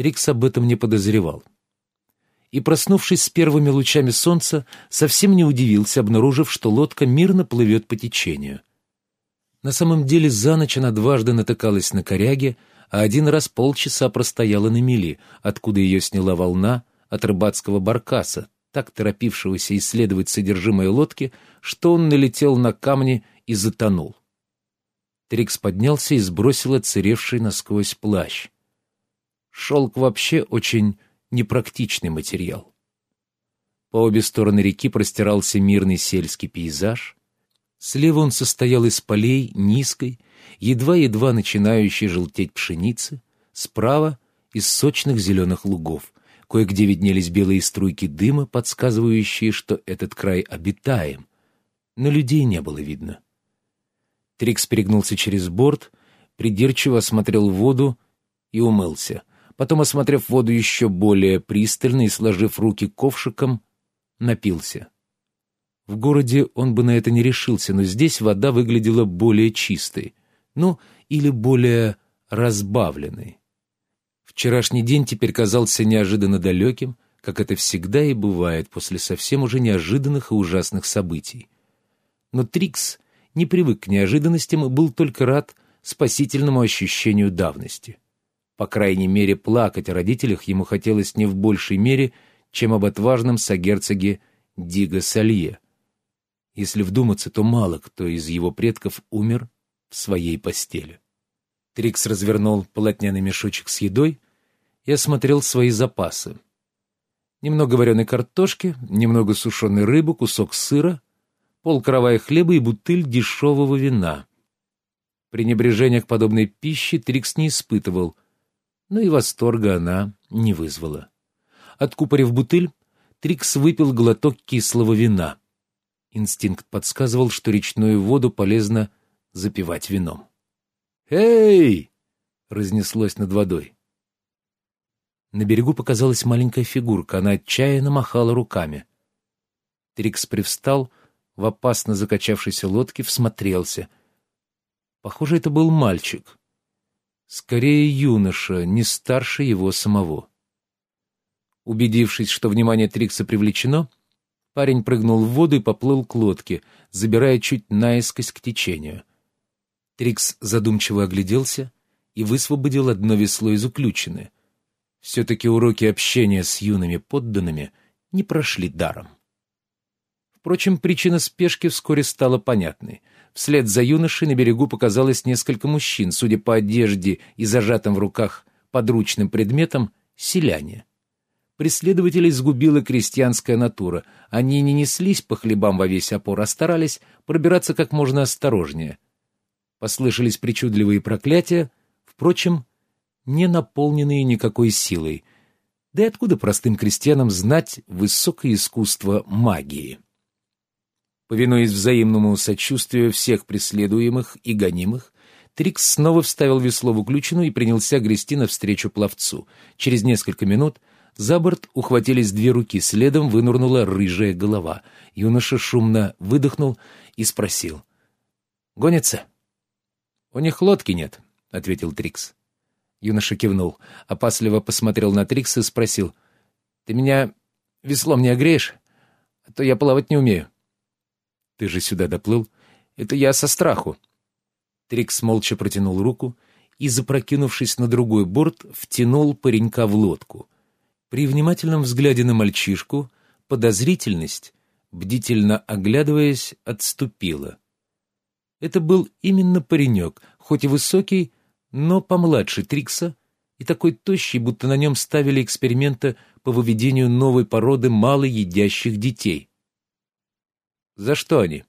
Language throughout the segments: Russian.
Трикс об этом не подозревал. И, проснувшись с первыми лучами солнца, совсем не удивился, обнаружив, что лодка мирно плывет по течению. На самом деле за ночь она дважды натыкалась на коряге, а один раз полчаса простояла на мели, откуда ее сняла волна от рыбацкого баркаса, так торопившегося исследовать содержимое лодки, что он налетел на камни и затонул. Трикс поднялся и сбросил отсыревший насквозь плащ. Шелк вообще очень непрактичный материал. По обе стороны реки простирался мирный сельский пейзаж. Слева он состоял из полей низкой, едва-едва начинающей желтеть пшеницы, справа — из сочных зеленых лугов. Кое-где виднелись белые струйки дыма, подсказывающие, что этот край обитаем, но людей не было видно. Трикс перегнулся через борт, придирчиво осмотрел воду и умылся. Потом, осмотрев воду еще более пристально и сложив руки ковшиком, напился. В городе он бы на это не решился, но здесь вода выглядела более чистой, ну, или более разбавленной. Вчерашний день теперь казался неожиданно далеким, как это всегда и бывает после совсем уже неожиданных и ужасных событий. Но Трикс не привык к неожиданностям и был только рад спасительному ощущению давности. По крайней мере, плакать о родителях ему хотелось не в большей мере, чем об отважном сагерцоге Диго Салье. Если вдуматься, то мало кто из его предков умер в своей постели. Трикс развернул полотняный мешочек с едой и осмотрел свои запасы. Немного вареной картошки, немного сушеной рыбы, кусок сыра, пол каравая хлеба и бутыль дешевого вина. Пренебрежения к подобной пище Трикс не испытывал — но и восторга она не вызвала. Откупорив бутыль, Трикс выпил глоток кислого вина. Инстинкт подсказывал, что речную воду полезно запивать вином. «Эй!» — разнеслось над водой. На берегу показалась маленькая фигурка, она отчаянно махала руками. Трикс привстал в опасно закачавшейся лодке, всмотрелся. Похоже, это был мальчик. Скорее юноша, не старше его самого. Убедившись, что внимание Трикса привлечено, парень прыгнул в воду и поплыл к лодке, забирая чуть наискось к течению. Трикс задумчиво огляделся и высвободил одно весло из уключины. Все-таки уроки общения с юными подданными не прошли даром. Впрочем, причина спешки вскоре стала понятной. Вслед за юношей на берегу показалось несколько мужчин, судя по одежде и зажатым в руках подручным предметам, селяне. Преследователей сгубила крестьянская натура. Они не неслись по хлебам во весь опор, а старались пробираться как можно осторожнее. Послышались причудливые проклятия, впрочем, не наполненные никакой силой. Да и откуда простым крестьянам знать высокое искусство магии? Повинуясь взаимному сочувствию всех преследуемых и гонимых, Трикс снова вставил весло в уключину и принялся грести навстречу пловцу. Через несколько минут за борт ухватились две руки, следом вынурнула рыжая голова. Юноша шумно выдохнул и спросил. «Гонится?» «У них лодки нет», — ответил Трикс. Юноша кивнул, опасливо посмотрел на Трикса и спросил. «Ты меня веслом не огреешь? А то я плавать не умею». Ты же сюда доплыл? Это я со страху. Трикс молча протянул руку и, запрокинувшись на другой борт, втянул паренька в лодку. При внимательном взгляде на мальчишку подозрительность, бдительно оглядываясь, отступила. Это был именно паренек, хоть и высокий, но помладше Трикса, и такой тощий, будто на нем ставили эксперименты по выведению новой породы малоедящих детей. «За что они?»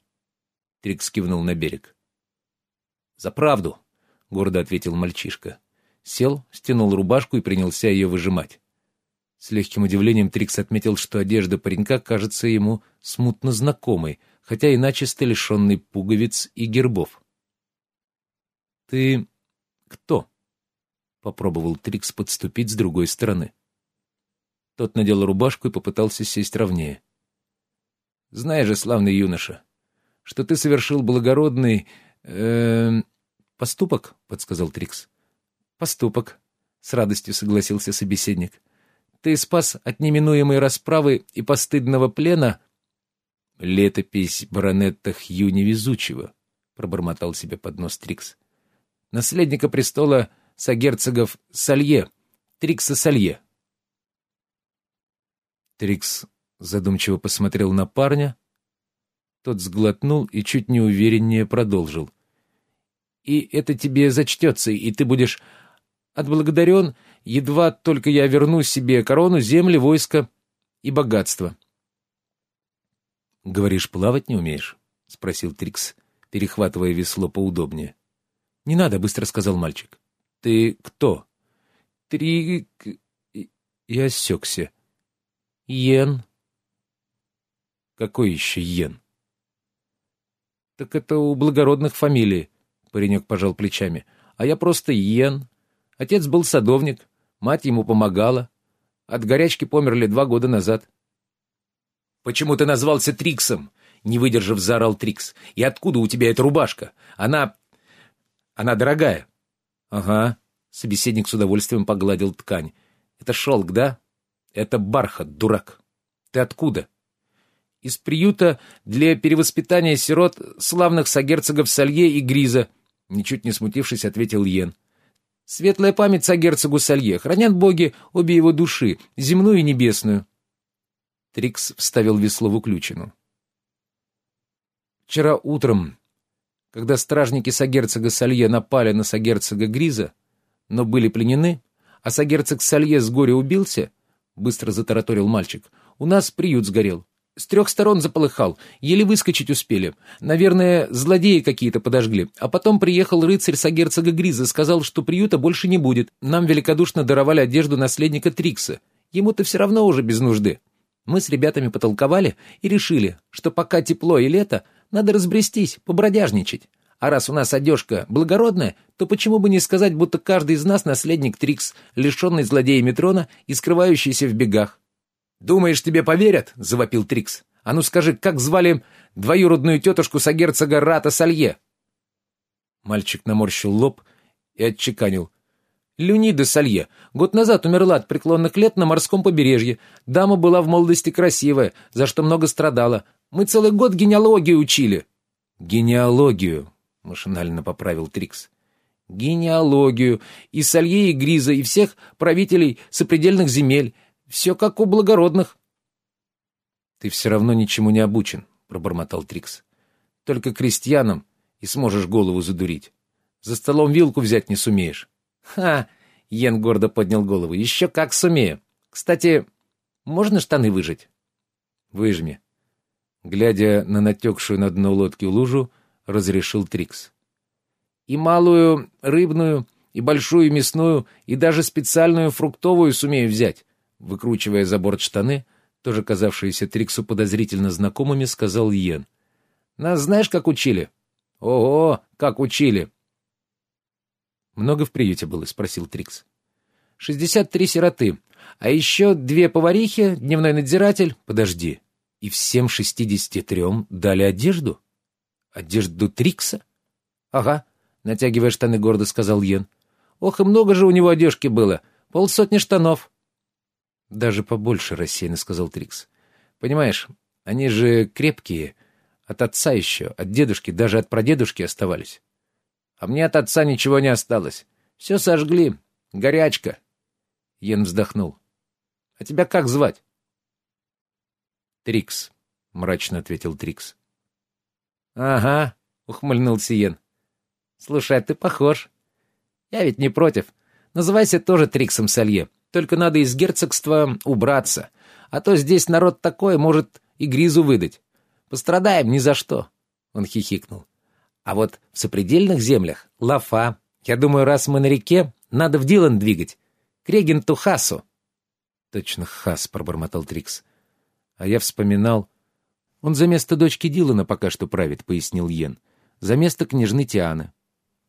Трикс кивнул на берег. «За правду», — гордо ответил мальчишка. Сел, стянул рубашку и принялся ее выжимать. С легким удивлением Трикс отметил, что одежда паренька кажется ему смутно знакомой, хотя и начисто лишенной пуговиц и гербов. «Ты кто?» — попробовал Трикс подступить с другой стороны. Тот надел рубашку и попытался сесть ровнее. Знаешь же, славный юноша, что ты совершил благородный... Э, поступок, — подсказал Трикс. Поступок, с радостью согласился собеседник. Ты спас от неминуемой расправы и постыдного плена летопись баронетта Хью Невезучего, пробормотал себе под нос Трикс. Наследника престола сагерцогов Салье, Трикса Салье. Трикс задумчиво посмотрел на парня. Тот сглотнул и чуть неувереннее продолжил. «И это тебе зачтется, и ты будешь отблагодарен, едва только я верну себе корону, земли, войско и богатство». «Говоришь, плавать не умеешь?» — спросил Трикс, перехватывая весло поудобнее. «Не надо», — быстро сказал мальчик. «Ты кто?» «Трик...» И осекся. «Йен». «Какой еще Йен?» «Так это у благородных фамилий», — паренек пожал плечами. «А я просто Йен. Отец был садовник, мать ему помогала. От горячки померли два года назад». «Почему ты назвался Триксом?» — не выдержав, заорал Трикс. «И откуда у тебя эта рубашка? Она... она дорогая». «Ага», — собеседник с удовольствием погладил ткань. «Это шелк, да? Это бархат, дурак. Ты откуда?» «Из приюта для перевоспитания сирот славных сагерцогов Салье и Гриза», — ничуть не смутившись, ответил Йен. «Светлая память сагерцогу Салье, хранят боги обе его души, земную и небесную». Трикс вставил весло в уключину. Вчера утром, когда стражники сагерцога Салье напали на сагерцога Гриза, но были пленены, а сагерцог Салье с горя убился, быстро затараторил мальчик, у нас приют сгорел. С трех сторон заполыхал, еле выскочить успели. Наверное, злодеи какие-то подожгли. А потом приехал рыцарь сагерцога Гриза, сказал, что приюта больше не будет. Нам великодушно даровали одежду наследника Трикса. Ему-то все равно уже без нужды. Мы с ребятами потолковали и решили, что пока тепло и лето, надо разбрестись, побродяжничать. А раз у нас одежка благородная, то почему бы не сказать, будто каждый из нас наследник Трикс, лишенный злодея трона и скрывающийся в бегах? «Думаешь, тебе поверят?» — завопил Трикс. «А ну скажи, как звали двоюродную тетушку сагерцога Рата Салье?» Мальчик наморщил лоб и отчеканил. Люнида Салье. Год назад умерла от преклонных лет на морском побережье. Дама была в молодости красивая, за что много страдала. Мы целый год генеалогию учили». «Генеалогию», — машинально поправил Трикс. «Генеалогию. И Салье, и Гриза, и всех правителей сопредельных земель. Все как у благородных». «Ты все равно ничему не обучен», — пробормотал Трикс. «Только крестьянам и сможешь голову задурить. За столом вилку взять не сумеешь». «Ха!» — Йен гордо поднял голову. «Еще как сумею. Кстати, можно штаны выжать?» «Выжми». Глядя на натекшую на дно лодки лужу, разрешил Трикс. «И малую рыбную, и большую мясную, и даже специальную фруктовую сумею взять», выкручивая за борт штаны, тоже казавшиеся Триксу подозрительно знакомыми, сказал Йен. «Нас знаешь, как учили?» «Ого, как учили!» «Много в приюте было?» — спросил Трикс. «Шестьдесят три сироты. А еще две поварихи, дневной надзиратель...» «Подожди. И всем шестидесяти трем дали одежду? Одежду Трикса?» «Ага», — натягивая штаны гордо сказал Йен. «Ох, и много же у него одежки было. Полсотни штанов». «Даже побольше», — рассеянно сказал Трикс. «Понимаешь, они же крепкие. От отца еще, от дедушки, даже от прадедушки оставались. А мне от отца ничего не осталось. Все сожгли. Горячка. Йен вздохнул. А тебя как звать? Трикс, мрачно ответил Трикс. Ага, ухмыльнулся Йен. Слушай, а ты похож. Я ведь не против. Называйся тоже Триксом Салье. Только надо из герцогства убраться. А то здесь народ такой, может и гризу выдать. Пострадаем ни за что. Он хихикнул. А вот в сопредельных землях — лафа. Я думаю, раз мы на реке, надо в Дилан двигать. К регенту Хасу. Точно Хас, — пробормотал Трикс. А я вспоминал... Он за место дочки Дилана пока что правит, — пояснил Йен. За место княжны Тианы.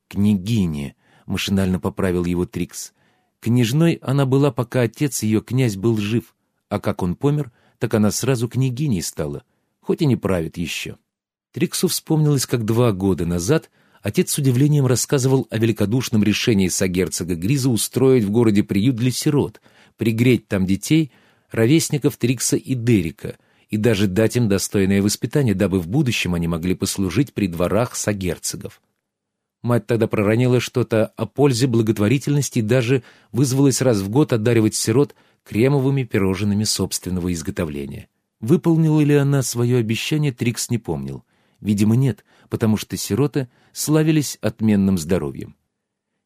Княгиня, — машинально поправил его Трикс. Княжной она была, пока отец ее князь был жив, а как он помер, так она сразу княгиней стала, хоть и не правит еще. Триксу вспомнилось, как два года назад отец с удивлением рассказывал о великодушном решении сагерцога Гриза устроить в городе приют для сирот, пригреть там детей, ровесников Трикса и Дерика, и даже дать им достойное воспитание, дабы в будущем они могли послужить при дворах сагерцогов. Мать тогда проронила что-то о пользе благотворительности и даже вызвалась раз в год одаривать сирот кремовыми пирожными собственного изготовления. Выполнила ли она свое обещание, Трикс не помнил. Видимо, нет, потому что сироты славились отменным здоровьем.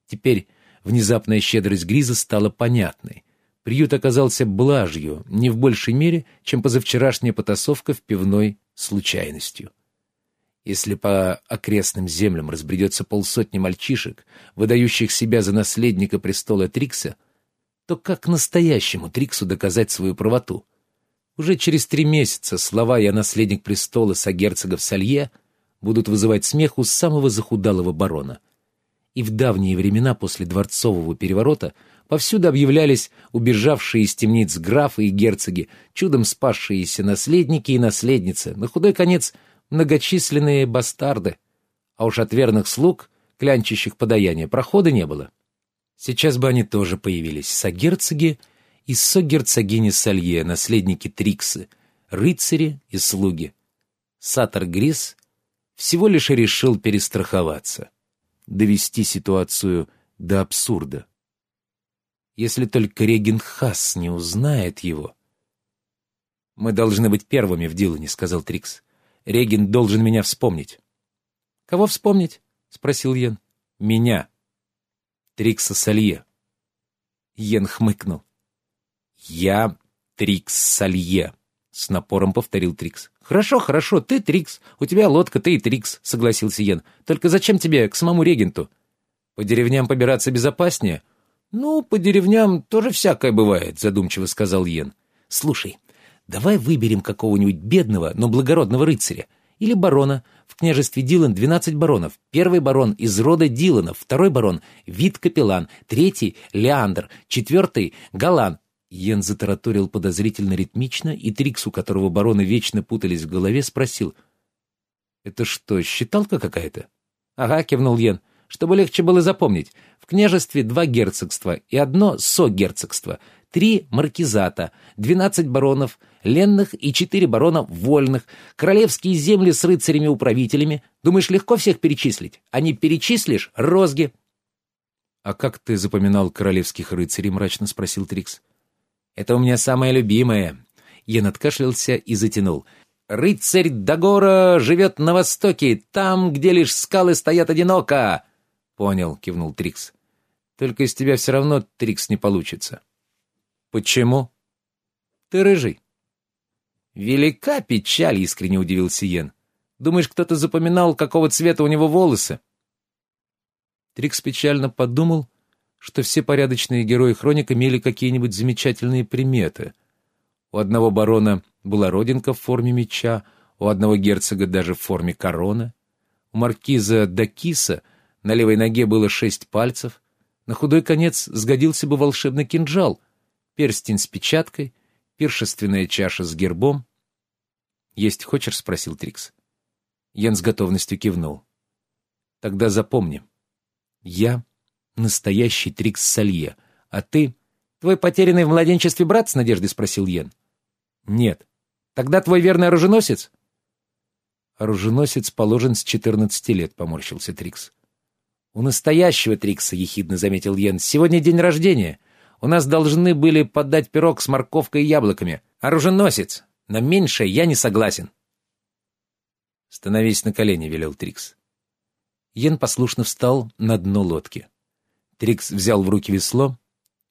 Теперь внезапная щедрость Гриза стала понятной. Приют оказался блажью, не в большей мере, чем позавчерашняя потасовка в пивной случайностью. Если по окрестным землям разбредется полсотни мальчишек, выдающих себя за наследника престола Трикса, то как настоящему Триксу доказать свою правоту — уже через три месяца слова «Я наследник престола сагерцогов Салье» будут вызывать смех у самого захудалого барона. И в давние времена после дворцового переворота повсюду объявлялись убежавшие из темниц графы и герцоги, чудом спасшиеся наследники и наследницы, на худой конец многочисленные бастарды. А уж от верных слуг, клянчащих подаяние, прохода не было. Сейчас бы они тоже появились, сагерцоги — и согерцогини Салье, наследники Триксы, рыцари и слуги. Сатор Грис всего лишь решил перестраховаться, довести ситуацию до абсурда. Если только Реген Хас не узнает его. «Мы должны быть первыми в Дилане», — сказал Трикс. «Реген должен меня вспомнить». «Кого вспомнить?» — спросил Йен. «Меня. Трикса Салье». Йен хмыкнул. «Я Трикс Салье», — с напором повторил Трикс. «Хорошо, хорошо, ты Трикс. У тебя лодка, ты и Трикс», — согласился Йен. «Только зачем тебе к самому регенту? По деревням побираться безопаснее?» «Ну, по деревням тоже всякое бывает», — задумчиво сказал Йен. «Слушай, давай выберем какого-нибудь бедного, но благородного рыцаря. Или барона. В княжестве Дилан двенадцать баронов. Первый барон из рода Диланов, второй барон — вид капеллан, третий — Леандр, четвертый — Галан, Йен затараторил подозрительно ритмично, и Трикс, у которого бароны вечно путались в голове, спросил. «Это что, считалка какая-то?» «Ага», — кивнул Йен, — «чтобы легче было запомнить. В княжестве два герцогства и одно со-герцогство, три маркизата, двенадцать баронов, ленных и четыре барона вольных, королевские земли с рыцарями-управителями. Думаешь, легко всех перечислить? А не перечислишь — розги». «А как ты запоминал королевских рыцарей?» — мрачно спросил Трикс. Это у меня самое любимое». Йен откашлялся и затянул. «Рыцарь Дагора живет на востоке, там, где лишь скалы стоят одиноко!» «Понял», — кивнул Трикс. «Только из тебя все равно, Трикс, не получится». «Почему?» «Ты рыжий». «Велика печаль», — искренне удивился Йен. «Думаешь, кто-то запоминал, какого цвета у него волосы?» Трикс печально подумал что все порядочные герои хроник имели какие-нибудь замечательные приметы. У одного барона была родинка в форме меча, у одного герцога даже в форме корона. У маркиза Дакиса на левой ноге было шесть пальцев. На худой конец сгодился бы волшебный кинжал, перстень с печаткой, пиршественная чаша с гербом. «Есть хочешь?» — спросил Трикс. Ян с готовностью кивнул. «Тогда запомни. Я настоящий Трикс Салье. А ты? Твой потерянный в младенчестве брат, с надеждой спросил Йен. Нет. Тогда твой верный оруженосец? Оруженосец положен с четырнадцати лет, поморщился Трикс. У настоящего Трикса, ехидно заметил Йен, сегодня день рождения. У нас должны были подать пирог с морковкой и яблоками. Оруженосец! На меньшее я не согласен. «Становись на колени», — велел Трикс. Йен послушно встал на дно лодки. Трикс взял в руки весло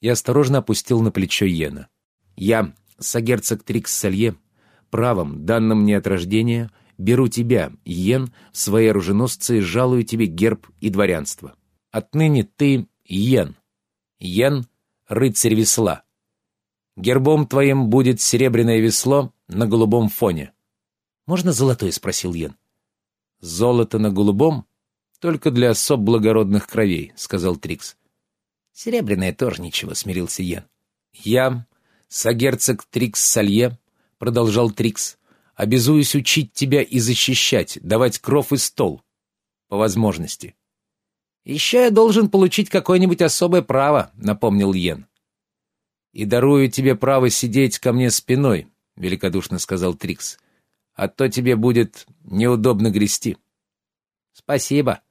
и осторожно опустил на плечо Йена. «Я, сагерцог Трикс Салье, правом, данным мне от рождения, беру тебя, Йен, в свои оруженосцы и жалую тебе герб и дворянство. Отныне ты Йен. Йен — рыцарь весла. Гербом твоим будет серебряное весло на голубом фоне». «Можно золотое?» — спросил Йен. «Золото на голубом «Только для особ благородных кровей», — сказал Трикс. «Серебряное тоже ничего», — смирился Йен. «Я, сагерцог Трикс Салье», — продолжал Трикс, — «обязуюсь учить тебя и защищать, давать кров и стол». по возможности. «Еще я должен получить какое-нибудь особое право», — напомнил Йен. «И дарую тебе право сидеть ко мне спиной», — великодушно сказал Трикс. «А то тебе будет неудобно грести». «Спасибо.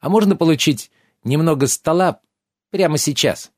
А можно получить немного стола прямо сейчас?»